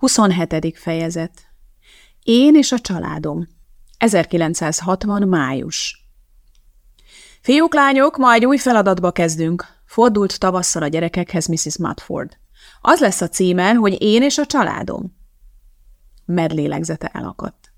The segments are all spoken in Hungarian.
27. fejezet Én és a családom 1960. május Fiúk, lányok, ma egy új feladatba kezdünk, fordult tavasszal a gyerekekhez Mrs. Mudford. Az lesz a címe, hogy én és a családom. Med lélegzete elakadt.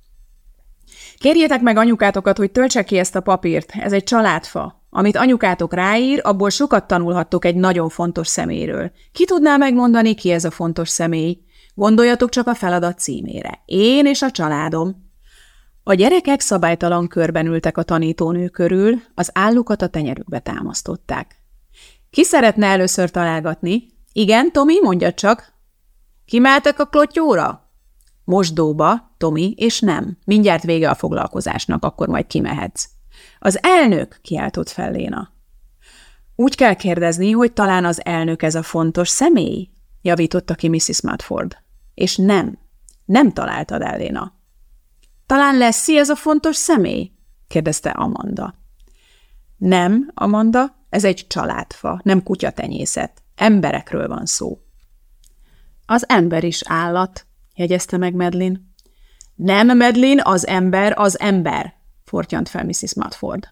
Kérjétek meg anyukátokat, hogy töltse ki ezt a papírt, ez egy családfa. Amit anyukátok ráír, abból sokat tanulhattok egy nagyon fontos szeméről. Ki tudná megmondani, ki ez a fontos személy? Gondoljatok csak a feladat címére. Én és a családom. A gyerekek szabálytalan körben ültek a tanítónő körül, az állukat a tenyerükbe támasztották. Ki szeretne először találgatni? Igen, Tomi, mondja csak. Kimeltek a klotyóra? Mosdóba, Tomi, és nem. Mindjárt vége a foglalkozásnak, akkor majd kimehetsz. Az elnök, kiáltott fel Léna. Úgy kell kérdezni, hogy talán az elnök ez a fontos személy? javította ki Mrs. Mudford. És nem, nem találtad el, Léna. Talán Leszi ez a fontos személy? kérdezte Amanda. Nem, Amanda, ez egy családfa, nem kutyatenyészet. Emberekről van szó. Az ember is állat, jegyezte meg Medlin. Nem, Medlin, az ember az ember, fortyant fel Mrs. Mudford.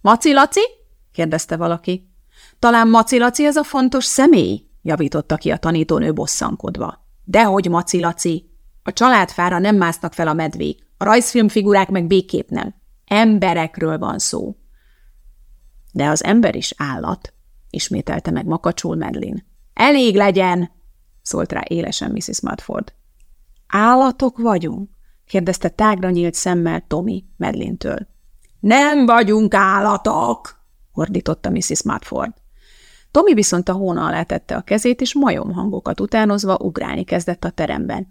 Maci Laci? kérdezte valaki. Talán Maci Laci ez a fontos személy? javította ki a tanítónő bosszankodva. Dehogy, Maci Laci! A családfára nem másznak fel a medvék, a rajzfilmfigurák meg békép nem. Emberekről van szó. De az ember is állat, ismételte meg makacsul Medlin. Elég legyen, szólt rá élesen Mrs. Mudford. Állatok vagyunk? kérdezte tágra nyílt szemmel Tommy Medlintől. Nem vagyunk állatok, ordította Mrs. Mudford. Tommy viszont a hóna alá tette a kezét, és majom hangokat utánozva ugrálni kezdett a teremben.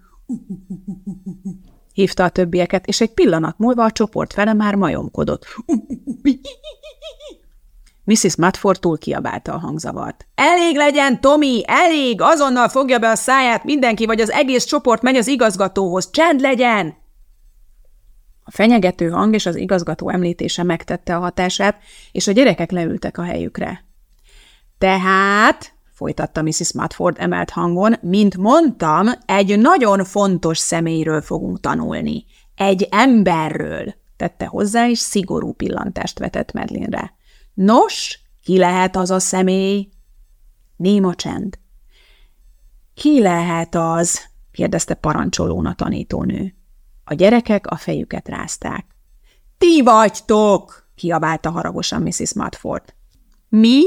Hívta a többieket, és egy pillanat múlva a csoport fele már majomkodott. Mrs. Mudford túl kiabálta a hangzavart. Elég legyen, Tommy, elég! Azonnal fogja be a száját mindenki, vagy az egész csoport megy az igazgatóhoz. Csend legyen! A fenyegető hang és az igazgató említése megtette a hatását, és a gyerekek leültek a helyükre. Tehát, folytatta Mrs. Mudford emelt hangon, mint mondtam, egy nagyon fontos személyről fogunk tanulni. Egy emberről, tette hozzá, és szigorú pillantást vetett Medlinre. Nos, ki lehet az a személy? Néma csend. Ki lehet az? kérdezte parancsolón a tanítónő. A gyerekek a fejüket rázták. Ti vagytok! kiabálta haragosan Mrs. Mudford. Mi?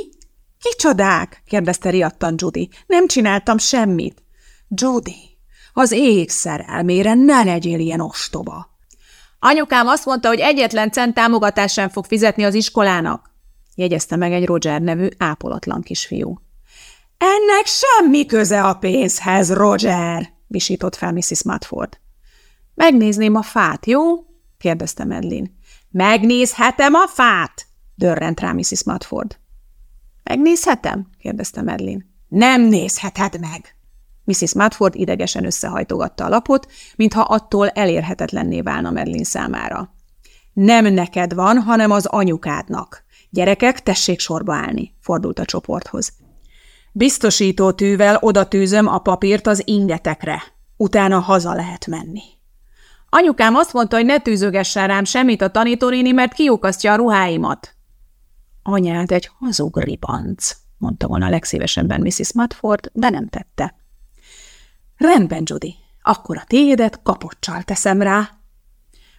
Kicsodák? kérdezte riadtan Judy. Nem csináltam semmit. Judy, az ég szerelmére ne legyél ilyen ostoba. Anyukám azt mondta, hogy egyetlen cent támogatás sem fog fizetni az iskolának, jegyezte meg egy Roger nevű ápolatlan kisfiú. Ennek semmi köze a pénzhez, Roger, visított fel Mrs. Mudford. Megnézném a fát, jó? kérdezte Medlin. Megnézhetem a fát? dörrent rá Mrs. Mudford. Megnézhetem? kérdezte Medlin. Nem nézheted meg! Mrs. Mudford idegesen összehajtogatta a lapot, mintha attól elérhetetlenné válna Medlin számára. Nem neked van, hanem az anyukádnak. Gyerekek, tessék sorba állni, fordult a csoporthoz. Biztosító tűvel oda tűzöm a papírt az ingetekre. Utána haza lehet menni. Anyukám azt mondta, hogy ne tűzögessen rám semmit a tanítónéni, mert kiukasztja a ruháimat. Anyád egy hazug ribanc, mondta volna legszívesebben Mrs. Mudford, de nem tette. Rendben, Judy, akkor a tiédet kapocsal teszem rá.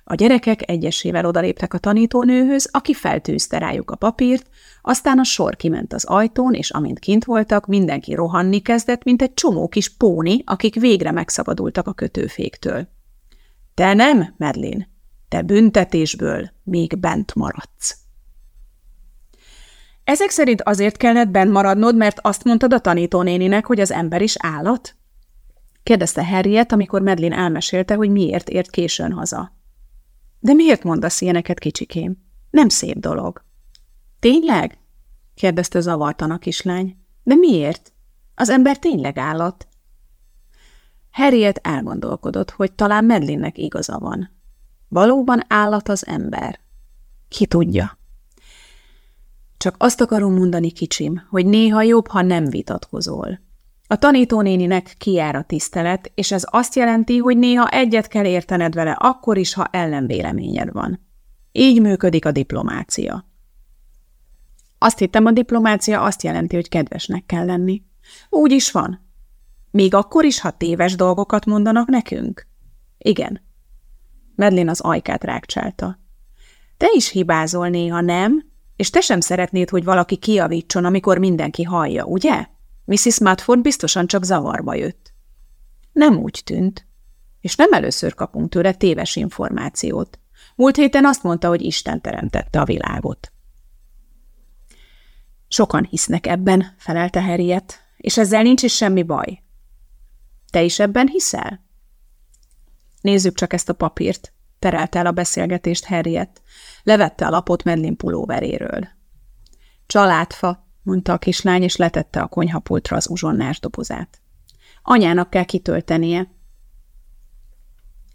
A gyerekek egyesével odaléptek a tanítónőhöz, aki feltűzte rájuk a papírt, aztán a sor kiment az ajtón, és amint kint voltak, mindenki rohanni kezdett, mint egy csomó kis póni, akik végre megszabadultak a kötőféktől. Te nem, Merlin, te büntetésből még bent maradsz. Ezek szerint azért kellett bent maradnod, mert azt mondtad a tanítónéninek, hogy az ember is állat? kérdezte Harriet, amikor Medlin elmesélte, hogy miért ért későn haza. De miért mondasz ilyeneket, kicsikém? Nem szép dolog. Tényleg? kérdezte zavartan a kislány. De miért? Az ember tényleg állat? Harriet elgondolkodott, hogy talán Medlinnek igaza van. Valóban állat az ember. Ki tudja? Csak azt akarom mondani, kicsim, hogy néha jobb, ha nem vitatkozol. A tanítónéninek kijár a tisztelet, és ez azt jelenti, hogy néha egyet kell értened vele akkor is, ha ellenvéleményed van. Így működik a diplomácia. Azt hittem, a diplomácia azt jelenti, hogy kedvesnek kell lenni. Úgy is van. Még akkor is, ha téves dolgokat mondanak nekünk? Igen. Medlin az ajkát rákcsálta. Te is hibázol néha, nem? És te sem szeretnéd, hogy valaki kiavítson, amikor mindenki hallja, ugye? Mrs. Matford biztosan csak zavarba jött. Nem úgy tűnt. És nem először kapunk tőle téves információt. Múlt héten azt mondta, hogy Isten teremtette a világot. Sokan hisznek ebben, felelte Harriet, és ezzel nincs is semmi baj. Te is ebben hiszel? Nézzük csak ezt a papírt, terelte el a beszélgetést Harriet. Levette a lapot Medlin pulóveréről. Családfa, mondta a kislány, és letette a konyhapultra az uzsonnás dobozát. Anyának kell kitöltenie.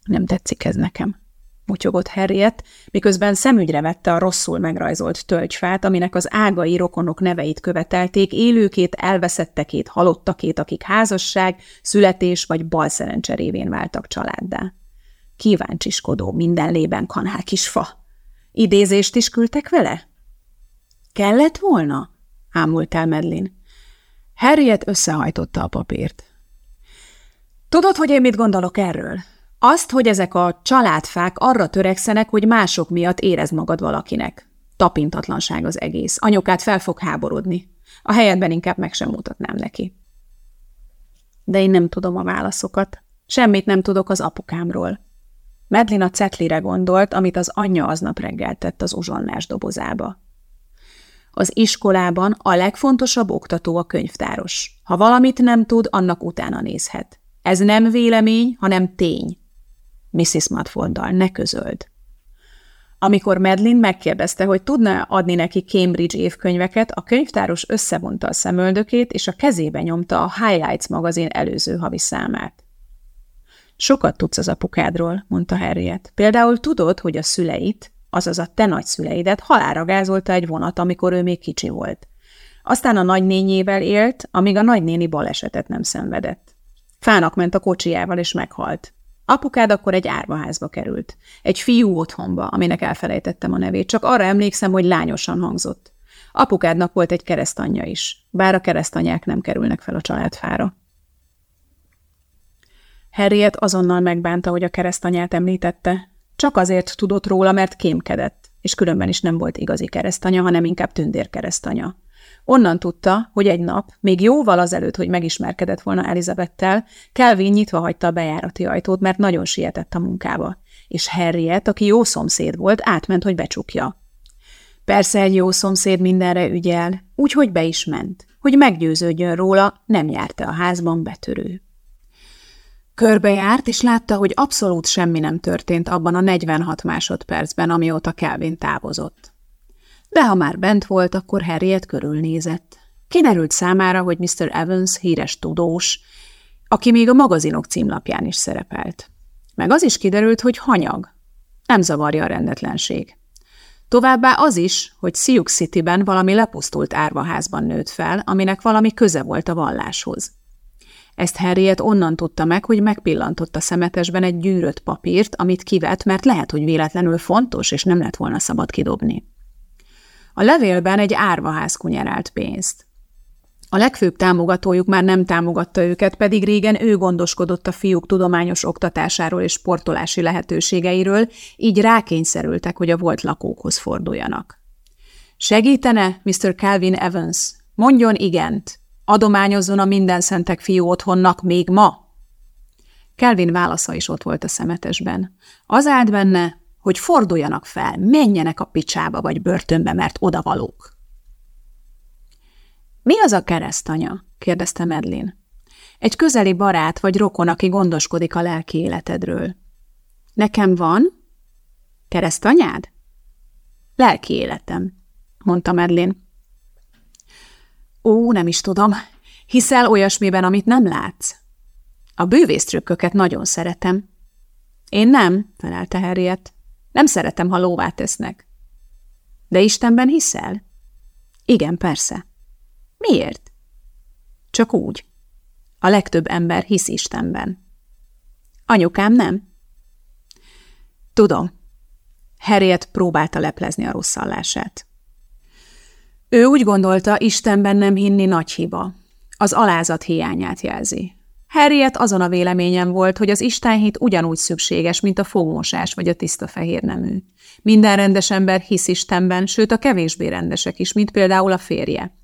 Nem tetszik ez nekem motyogott Harriet, miközben szemügyre vette a rosszul megrajzolt tölgyfát, aminek az ágai rokonok neveit követelték, élőkét, elveszettekét, halottakét, akik házasság, születés vagy balszerencse révén váltak családdá. Kíváncsiskodó, minden lében kanál kis fa. Idézést is küldtek vele? Kellett volna? ámult el Medlin. Harriet összehajtotta a papírt. Tudod, hogy én mit gondolok erről? Azt, hogy ezek a családfák arra törekszenek, hogy mások miatt érez magad valakinek. Tapintatlanság az egész. Anyokát fel fog háborodni. A helyedben inkább meg sem mutatnám neki. De én nem tudom a válaszokat. Semmit nem tudok az apukámról. Medlin a cetlire gondolt, amit az anyja aznap reggel tett az uzsonnás dobozába. Az iskolában a legfontosabb oktató a könyvtáros. Ha valamit nem tud, annak utána nézhet. Ez nem vélemény, hanem tény. Mrs. Mudforddal, ne közöld. Amikor Medlin megkérdezte, hogy tudna adni neki Cambridge évkönyveket, a könyvtáros összevonta a szemöldökét, és a kezébe nyomta a Highlights magazin előző havi számát. Sokat tudsz az apukádról, mondta Harriet. Például tudod, hogy a szüleit, azaz a te nagyszüleidet halára gázolta egy vonat, amikor ő még kicsi volt. Aztán a nagynényével élt, amíg a nagynéni balesetet nem szenvedett. Fának ment a kocsiával, és meghalt. Apukád akkor egy árvaházba került. Egy fiú otthonba, aminek elfelejtettem a nevét, csak arra emlékszem, hogy lányosan hangzott. Apukádnak volt egy keresztanyja is, bár a keresztanyák nem kerülnek fel a családfára. Harriet azonnal megbánta, hogy a keresztanyát említette. Csak azért tudott róla, mert kémkedett, és különben is nem volt igazi keresztanya, hanem inkább tündérkeresztanya. Onnan tudta, hogy egy nap, még jóval azelőtt, hogy megismerkedett volna Elizabettel, Kelvin nyitva hagyta a bejárati ajtót, mert nagyon sietett a munkába, és Harriet, aki jó szomszéd volt, átment, hogy becsukja. Persze egy jó szomszéd mindenre ügyel, úgyhogy be is ment, hogy meggyőződjön róla, nem járta a házban betörő. Körbejárt, és látta, hogy abszolút semmi nem történt abban a 46 másodpercben, amióta Kelvin távozott de ha már bent volt, akkor Harriet körülnézett. Kiderült számára, hogy Mr. Evans híres tudós, aki még a magazinok címlapján is szerepelt. Meg az is kiderült, hogy hanyag. Nem zavarja a rendetlenség. Továbbá az is, hogy Sioux City-ben valami lepusztult árvaházban nőtt fel, aminek valami köze volt a valláshoz. Ezt Harriet onnan tudta meg, hogy megpillantott a szemetesben egy gyűrött papírt, amit kivett, mert lehet, hogy véletlenül fontos, és nem lett volna szabad kidobni. A levélben egy árvaház kunyerált pénzt. A legfőbb támogatójuk már nem támogatta őket, pedig régen ő gondoskodott a fiúk tudományos oktatásáról és sportolási lehetőségeiről, így rákényszerültek, hogy a volt lakókhoz forduljanak. Segítene, Mr. Calvin Evans? Mondjon igent. Adományozzon a minden szentek fiú otthonnak még ma? Kelvin válasza is ott volt a szemetesben. Az állt benne, hogy forduljanak fel, menjenek a picsába vagy börtönbe, mert odavalók. Mi az a keresztanya? kérdezte Medlin. Egy közeli barát vagy rokon, aki gondoskodik a lelki életedről. Nekem van? Keresztanyád? Lelki életem, mondta Medlin. Ó, nem is tudom. Hiszel olyasmiben, amit nem látsz? A bűvésztrükköket nagyon szeretem. Én nem, felelte Harriet. Nem szeretem, ha lóvá tesznek. De Istenben hiszel? Igen, persze. Miért? Csak úgy. A legtöbb ember hisz Istenben. Anyukám nem? Tudom. Harriet próbálta leplezni a rosszallását. Ő úgy gondolta, Istenben nem hinni nagy hiba. Az alázat hiányát jelzi. Harriet azon a véleményen volt, hogy az istenhit ugyanúgy szükséges, mint a fogmosás vagy a tiszta fehér nemű. Minden rendes ember hisz Istenben, sőt a kevésbé rendesek is, mint például a férje.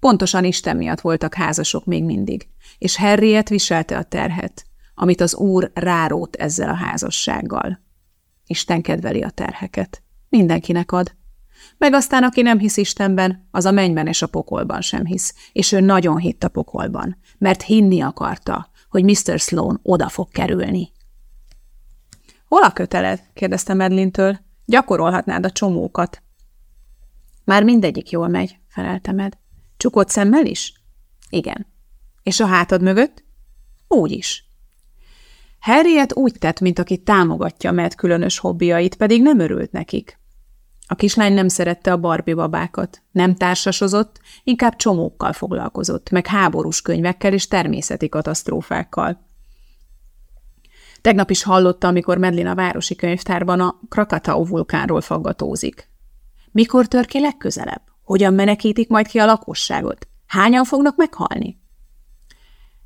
Pontosan Isten miatt voltak házasok még mindig, és Harriet viselte a terhet, amit az úr rárót ezzel a házassággal. Isten kedveli a terheket. Mindenkinek ad. Meg aztán, aki nem hisz Istenben, az a mennyben és a pokolban sem hisz, és ő nagyon hitt a pokolban, mert hinni akarta, hogy Mr. Sloan oda fog kerülni. Hol a köteled? kérdezte Medlintől. Gyakorolhatnád a csomókat. Már mindegyik jól megy, felelte Med. Csukott szemmel is? Igen. És a hátad mögött? Úgy is. Harriet úgy tett, mint aki támogatja Med különös hobbiait, pedig nem örült nekik. A kislány nem szerette a Barbie babákat, nem társasozott, inkább csomókkal foglalkozott, meg háborús könyvekkel és természeti katasztrófákkal. Tegnap is hallotta, amikor Medlin a városi könyvtárban a Krakatau vulkánról faggatózik. Mikor tör ki legközelebb? Hogyan menekítik majd ki a lakosságot? Hányan fognak meghalni?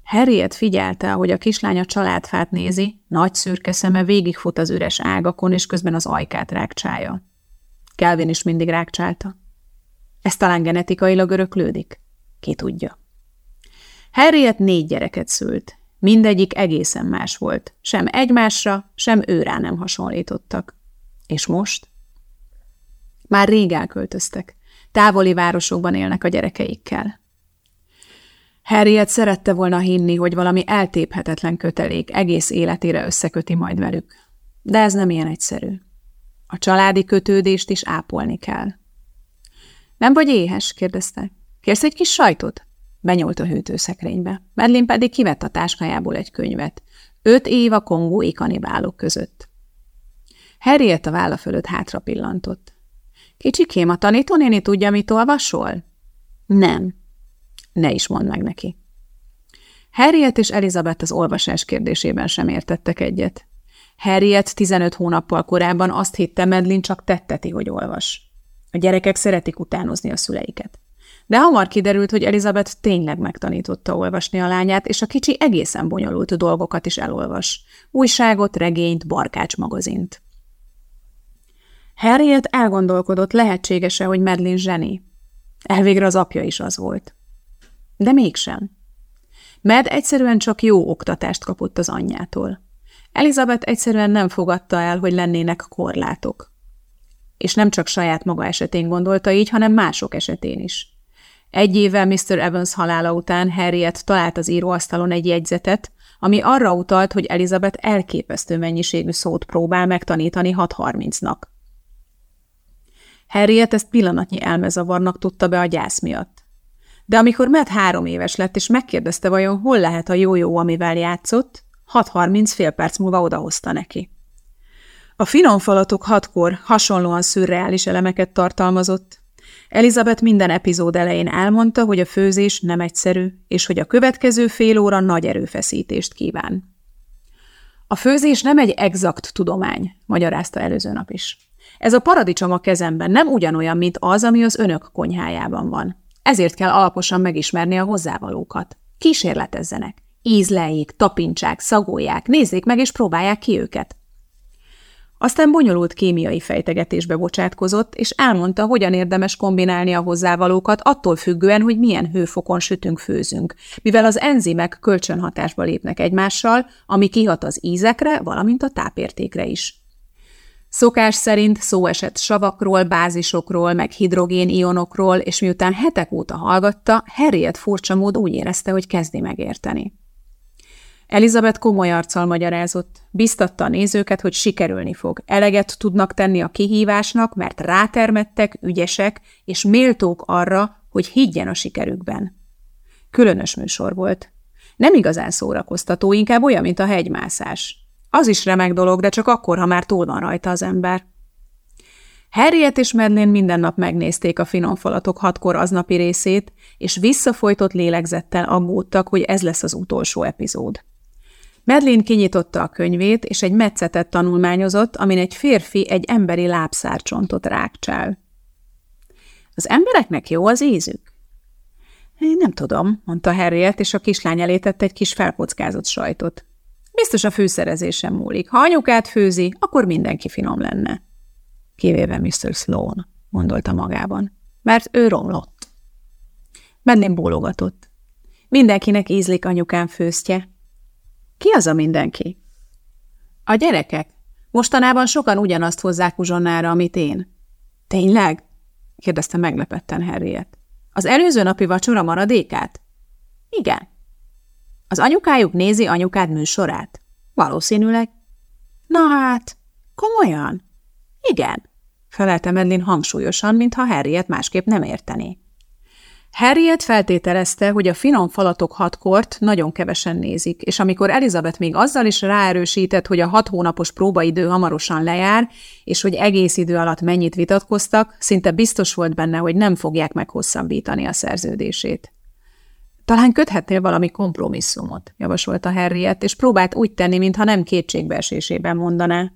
Harriet figyelte, hogy a kislány a családfát nézi, nagy szürke szeme végigfut az üres ágakon, és közben az ajkát rákcsálja. Kelvin is mindig rákcsálta. Ez talán genetikailag öröklődik? Ki tudja. Harriet négy gyereket szült. Mindegyik egészen más volt. Sem egymásra, sem őrá nem hasonlítottak. És most? Már rég elköltöztek. Távoli városokban élnek a gyerekeikkel. Harriet szerette volna hinni, hogy valami eltéphetetlen kötelék egész életére összeköti majd velük. De ez nem ilyen egyszerű. A családi kötődést is ápolni kell. Nem vagy éhes? kérdezte. Kérsz egy kis sajtot? Benyúlt a hűtőszekrénybe. Medlin pedig kivett a táskájából egy könyvet. Öt év a kongói kanibálok között. Harriet a válla fölött hátra pillantott. Kicsikém, a tanítónéni tudja, mit olvasol? Nem. Ne is mondd meg neki. Harriet és Elizabeth az olvasás kérdésében sem értettek egyet. Harriet 15 hónappal korábban azt hitte, Medlin csak tetteti, hogy olvas. A gyerekek szeretik utánozni a szüleiket. De hamar kiderült, hogy Elizabeth tényleg megtanította olvasni a lányát, és a kicsi egészen bonyolult dolgokat is elolvas. Újságot, regényt, barkács magazint. Harriet elgondolkodott, lehetséges-e, hogy Medlin zseni. Elvégre az apja is az volt. De mégsem. Med egyszerűen csak jó oktatást kapott az anyjától. Elizabeth egyszerűen nem fogadta el, hogy lennének korlátok. És nem csak saját maga esetén gondolta így, hanem mások esetén is. Egy évvel Mr. Evans halála után Harriet talált az íróasztalon egy jegyzetet, ami arra utalt, hogy Elizabeth elképesztő mennyiségű szót próbál megtanítani 6.30-nak. Harriet ezt pillanatnyi elmezavarnak tudta be a gyász miatt. De amikor Matt három éves lett, és megkérdezte vajon hol lehet a jó-jó, amivel játszott, 6.30 fél perc múlva odahozta neki. A finom falatok hatkor hasonlóan szürreális elemeket tartalmazott. Elizabeth minden epizód elején elmondta, hogy a főzés nem egyszerű, és hogy a következő fél óra nagy erőfeszítést kíván. A főzés nem egy exakt tudomány, magyarázta előző nap is. Ez a paradicsom a kezemben nem ugyanolyan, mint az, ami az önök konyhájában van. Ezért kell alaposan megismerni a hozzávalókat. Kísérletezzenek. Ízleljék, tapintsák, szagolják, nézzék meg és próbálják ki őket. Aztán bonyolult kémiai fejtegetésbe bocsátkozott, és elmondta, hogyan érdemes kombinálni a hozzávalókat attól függően, hogy milyen hőfokon sütünk, főzünk, mivel az enzimek kölcsönhatásba lépnek egymással, ami kihat az ízekre, valamint a tápértékre is. Szokás szerint szó esett savakról, bázisokról, meg hidrogén-ionokról, és miután hetek óta hallgatta, Harriet furcsa mód úgy érezte, hogy kezdi megérteni. Elizabeth komoly arccal magyarázott. Biztatta a nézőket, hogy sikerülni fog. Eleget tudnak tenni a kihívásnak, mert rátermettek, ügyesek, és méltók arra, hogy higgyen a sikerükben. Különös műsor volt. Nem igazán szórakoztató, inkább olyan, mint a hegymászás. Az is remek dolog, de csak akkor, ha már túl van rajta az ember. Harriet és Medlin minden nap megnézték a finom falatok hatkor aznapi részét, és visszafolytott lélegzettel aggódtak, hogy ez lesz az utolsó epizód. Medlin kinyitotta a könyvét, és egy metszetet tanulmányozott, amin egy férfi egy emberi lábszárcsontot rákcsál. Az embereknek jó az ízük? Én nem tudom, mondta Harriet, és a kislány elé egy kis felkockázott sajtot. Biztos a fűszerezésen múlik. Ha anyukát főzi, akkor mindenki finom lenne. Kivéve Mr. Sloan, gondolta magában, mert ő romlott. Menném bólogatott. Mindenkinek ízlik anyukám főztje. Ki az a mindenki? A gyerekek. Mostanában sokan ugyanazt hozzák uzsonnára, amit én. Tényleg? kérdezte meglepetten Harriet. Az előző napi vacsora maradékát? Igen. Az anyukájuk nézi anyukád műsorát? Valószínűleg. Na hát, komolyan? Igen, felelte Medlin hangsúlyosan, mintha Harriet másképp nem értené. Harriet feltételezte, hogy a finom falatok hatkort nagyon kevesen nézik, és amikor Elizabeth még azzal is ráerősített, hogy a hat hónapos próbaidő hamarosan lejár, és hogy egész idő alatt mennyit vitatkoztak, szinte biztos volt benne, hogy nem fogják meghosszabbítani a szerződését. Talán köthetnél valami kompromisszumot, javasolta Harriet, és próbált úgy tenni, mintha nem kétségbeesésében mondaná.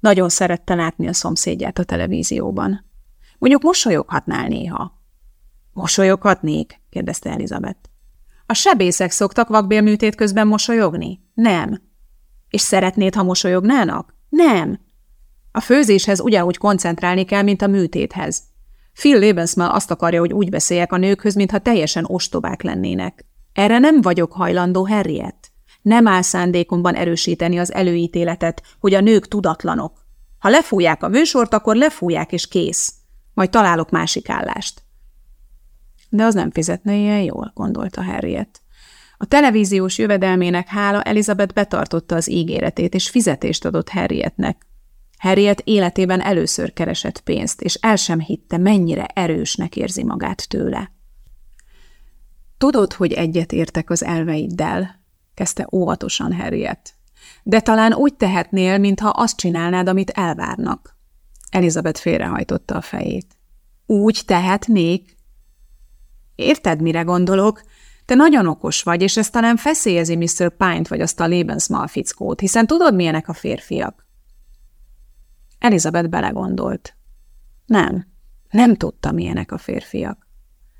Nagyon szerette látni a szomszédját a televízióban. Mondjuk mosolyoghatnál néha. Mosolyoghatnék? kérdezte Elizabeth. A sebészek szoktak vakbélműtét közben mosolyogni? Nem. És szeretnéd, ha mosolyognának? Nem. A főzéshez ugyanúgy koncentrálni kell, mint a műtéthez. Phil Lebensmal azt akarja, hogy úgy beszéljek a nőkhöz, mintha teljesen ostobák lennének. Erre nem vagyok hajlandó, Harriet. Nem áll szándékomban erősíteni az előítéletet, hogy a nők tudatlanok. Ha lefújják a műsort, akkor lefújják és kész. Majd találok másik állást. De az nem fizetne ilyen jól, gondolta Harriet. A televíziós jövedelmének hála Elizabeth betartotta az ígéretét, és fizetést adott Harrietnek. Harriet életében először keresett pénzt, és el sem hitte, mennyire erősnek érzi magát tőle. Tudod, hogy egyet értek az elveiddel, kezdte óvatosan Harriet. De talán úgy tehetnél, mintha azt csinálnád, amit elvárnak. Elizabeth félrehajtotta a fejét. Úgy tehetnék? Érted, mire gondolok? Te nagyon okos vagy, és ez talán feszélyezi Mr. Pine-t vagy azt a Lebensmal fickót, hiszen tudod, milyenek a férfiak. Elizabeth belegondolt. Nem, nem tudta, milyenek a férfiak.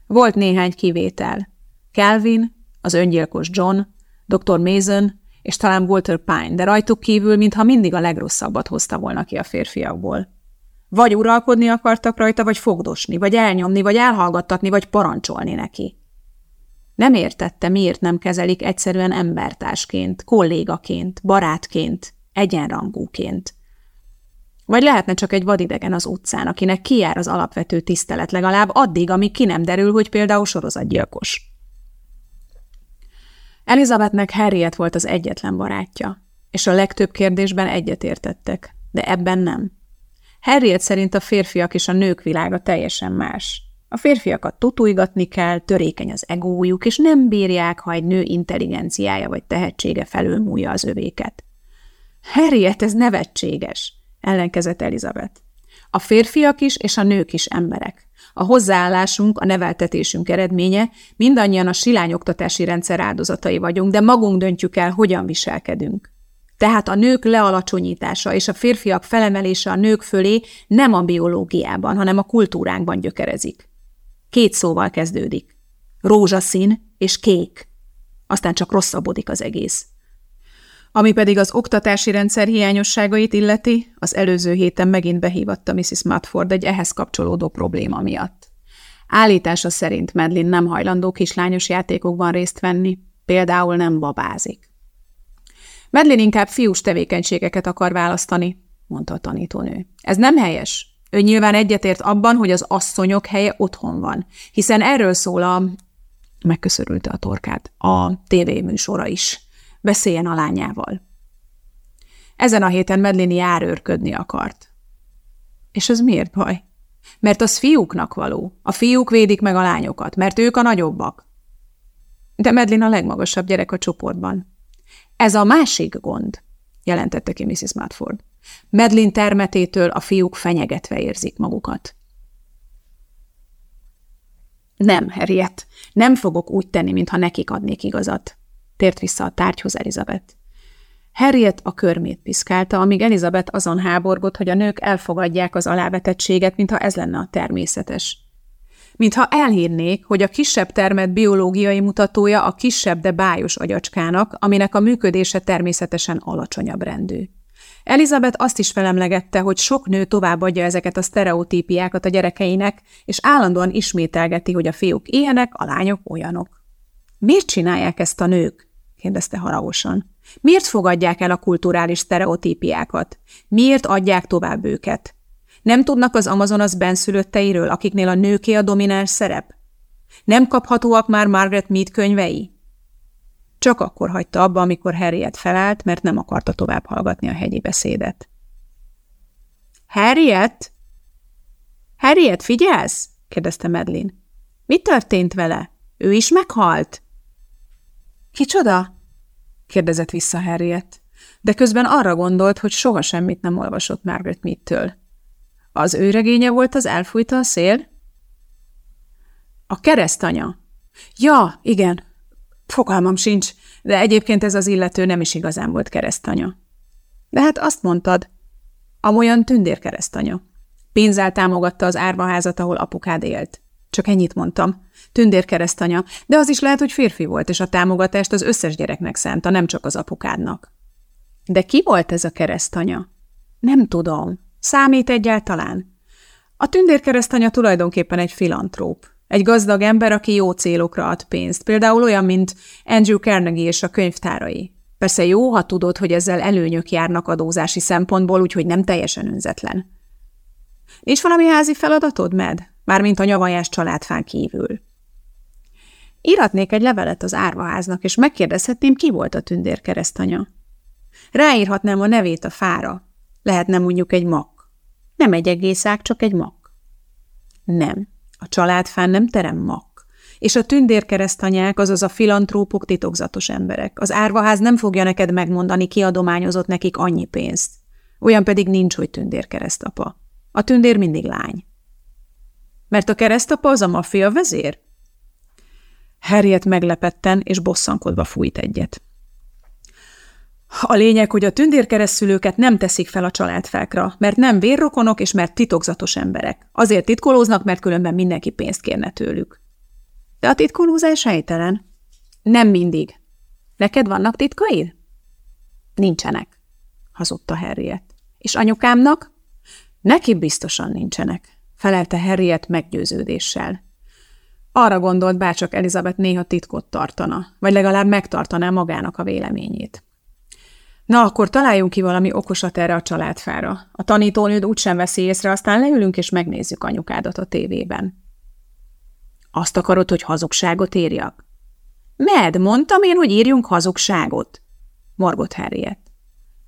Volt néhány kivétel. Calvin, az öngyilkos John, dr. Mason és talán Walter Pine, de rajtuk kívül, mintha mindig a legrosszabbat hozta volna ki a férfiakból. Vagy uralkodni akartak rajta, vagy fogdosni, vagy elnyomni, vagy elhallgattatni, vagy parancsolni neki. Nem értette, miért nem kezelik egyszerűen embertársként, kollégaként, barátként, egyenrangúként. Vagy lehetne csak egy vadidegen az utcán, akinek kijár az alapvető tisztelet legalább addig, amíg ki nem derül, hogy például sorozatgyilkos. Elizabethnek Harriet volt az egyetlen barátja, és a legtöbb kérdésben egyetértettek, de ebben nem. Harriet szerint a férfiak és a nők világa teljesen más. A férfiakat tutújgatni kell, törékeny az egójuk, és nem bírják, ha egy nő intelligenciája vagy tehetsége felülmúlja az övéket. Harriet, ez nevetséges, ellenkezett Elizabeth. A férfiak is és a nők is emberek. A hozzáállásunk, a neveltetésünk eredménye, mindannyian a silányoktatási rendszer áldozatai vagyunk, de magunk döntjük el, hogyan viselkedünk. Tehát a nők lealacsonyítása és a férfiak felemelése a nők fölé nem a biológiában, hanem a kultúránkban gyökerezik. Két szóval kezdődik. Rózsaszín és kék. Aztán csak rosszabbodik az egész. Ami pedig az oktatási rendszer hiányosságait illeti, az előző héten megint behívatta Mrs. Mudford egy ehhez kapcsolódó probléma miatt. Állítása szerint Medlin nem hajlandó kislányos játékokban részt venni, például nem babázik. Medlin inkább fiús tevékenységeket akar választani, mondta a tanítónő. Ez nem helyes. Ő nyilván egyetért abban, hogy az asszonyok helye otthon van, hiszen erről szól a... megköszörülte a torkát. A tévéműsora is. Beszéljen a lányával. Ezen a héten Medlin járőrködni akart. És ez miért baj? Mert az fiúknak való. A fiúk védik meg a lányokat, mert ők a nagyobbak. De Medlin a legmagasabb gyerek a csoportban. Ez a másik gond, jelentette ki Mrs. Mudford. Medlin termetétől a fiúk fenyegetve érzik magukat. Nem, Harriet, nem fogok úgy tenni, mintha nekik adnék igazat. Tért vissza a tárgyhoz Elizabeth. Harriet a körmét piszkálta, amíg Elizabeth azon háborgott, hogy a nők elfogadják az alávetettséget, mintha ez lenne a természetes. Mintha elhírnék, hogy a kisebb termet biológiai mutatója a kisebb, de bájos agyacskának, aminek a működése természetesen alacsonyabb rendű. Elizabeth azt is felemlegette, hogy sok nő továbbadja ezeket a sztereotípiákat a gyerekeinek, és állandóan ismételgeti, hogy a fiúk ilyenek, a lányok olyanok. Miért csinálják ezt a nők? kérdezte haragosan. Miért fogadják el a kulturális sztereotípiákat? Miért adják tovább őket? Nem tudnak az Amazonas benszülötteiről, akiknél a nőké a domináns szerep? Nem kaphatóak már Margaret Mead könyvei? Csak akkor hagyta abba, amikor Harriet felállt, mert nem akarta tovább hallgatni a hegyi beszédet. Harriet? Harriet, figyelsz? kérdezte Medlin. Mi történt vele? Ő is meghalt? Kicsoda? kérdezett vissza Harriet, de közben arra gondolt, hogy soha semmit nem olvasott Margaret Mead-től. Az ő regénye volt az elfújta a szél? A keresztanya. Ja, igen. Fogalmam sincs, de egyébként ez az illető nem is igazán volt keresztanya. De hát azt mondtad, amolyan tündér keresztanya. Pénzzel támogatta az árvaházat, ahol apukád élt. Csak ennyit mondtam. Tündér keresztanya, de az is lehet, hogy férfi volt, és a támogatást az összes gyereknek szánta, nem csak az apukádnak. De ki volt ez a keresztanya? Nem tudom. Számít egyáltalán? A tündérkeresztanya tulajdonképpen egy filantróp. Egy gazdag ember, aki jó célokra ad pénzt, például olyan, mint Andrew Carnegie és a könyvtárai. Persze jó, ha tudod, hogy ezzel előnyök járnak adózási szempontból, úgyhogy nem teljesen önzetlen. És valami házi feladatod, Med? Mármint a nyavajás családfán kívül. Íratnék egy levelet az árvaháznak, és megkérdezhetném, ki volt a tündérkeresztanya. Ráírhatnám a nevét a fára. Lehetne mondjuk egy mak. Nem egy egész ág, csak egy mak. Nem, a családfán nem terem mak. És a tündérkeresztanyák, azaz a filantrópok titokzatos emberek. Az árvaház nem fogja neked megmondani, ki adományozott nekik annyi pénzt. Olyan pedig nincs, hogy tündérkeresztapa. A tündér mindig lány. Mert a keresztapa az a maffia vezér? Harriet meglepetten és bosszankodva fújt egyet. A lényeg, hogy a tündérkeresztülőket nem teszik fel a családfákra, mert nem vérrokonok és mert titokzatos emberek. Azért titkolóznak, mert különben mindenki pénzt kérne tőlük. De a titkolózás helytelen. Nem mindig. Neked vannak titkaid? Nincsenek, hazudta Harriet. És anyukámnak? Neki biztosan nincsenek, felelte Harriet meggyőződéssel. Arra gondolt, bárcsak Elizabeth néha titkot tartana, vagy legalább megtartaná magának a véleményét. Na, akkor találjunk ki valami okosat erre a családfára. A tanítónőd úgysem veszi észre, aztán leülünk és megnézzük anyukádat a tévében. Azt akarod, hogy hazugságot írjak? Med, mondtam én, hogy írjunk hazugságot. Morgott Harriet.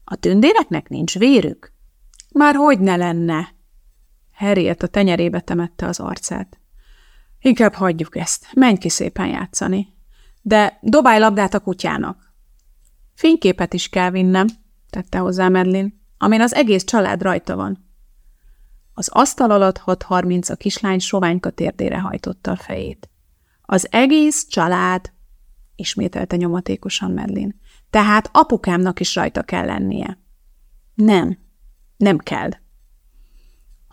A tündéreknek nincs vérük? Már hogy ne lenne? Harriet a tenyerébe temette az arcát. Inkább hagyjuk ezt, menj ki szépen játszani. De dobálj labdát a kutyának. Fényképet is kell vinnem, tette hozzá Medlin, amin az egész család rajta van. Az asztal alatt 6.30 a kislány soványka térdére hajtotta a fejét. Az egész család, ismételte nyomatékosan Medlin. Tehát apukámnak is rajta kell lennie. Nem, nem kell.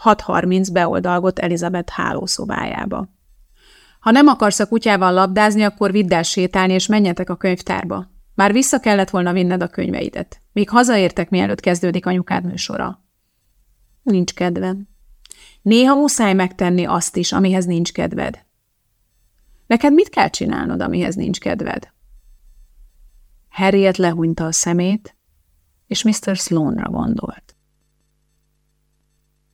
6.30 beoldalgott Elizabeth hálószobájába. Ha nem akarsz a kutyával labdázni, akkor vidd el sétálni, és menjetek a könyvtárba. Már vissza kellett volna vinned a könyveidet. Még hazaértek, mielőtt kezdődik anyukád műsora. Nincs kedvem. Néha muszáj megtenni azt is, amihez nincs kedved. Neked mit kell csinálnod, amihez nincs kedved? Harriet lehúnyta a szemét, és Mr. Sloanra gondolt.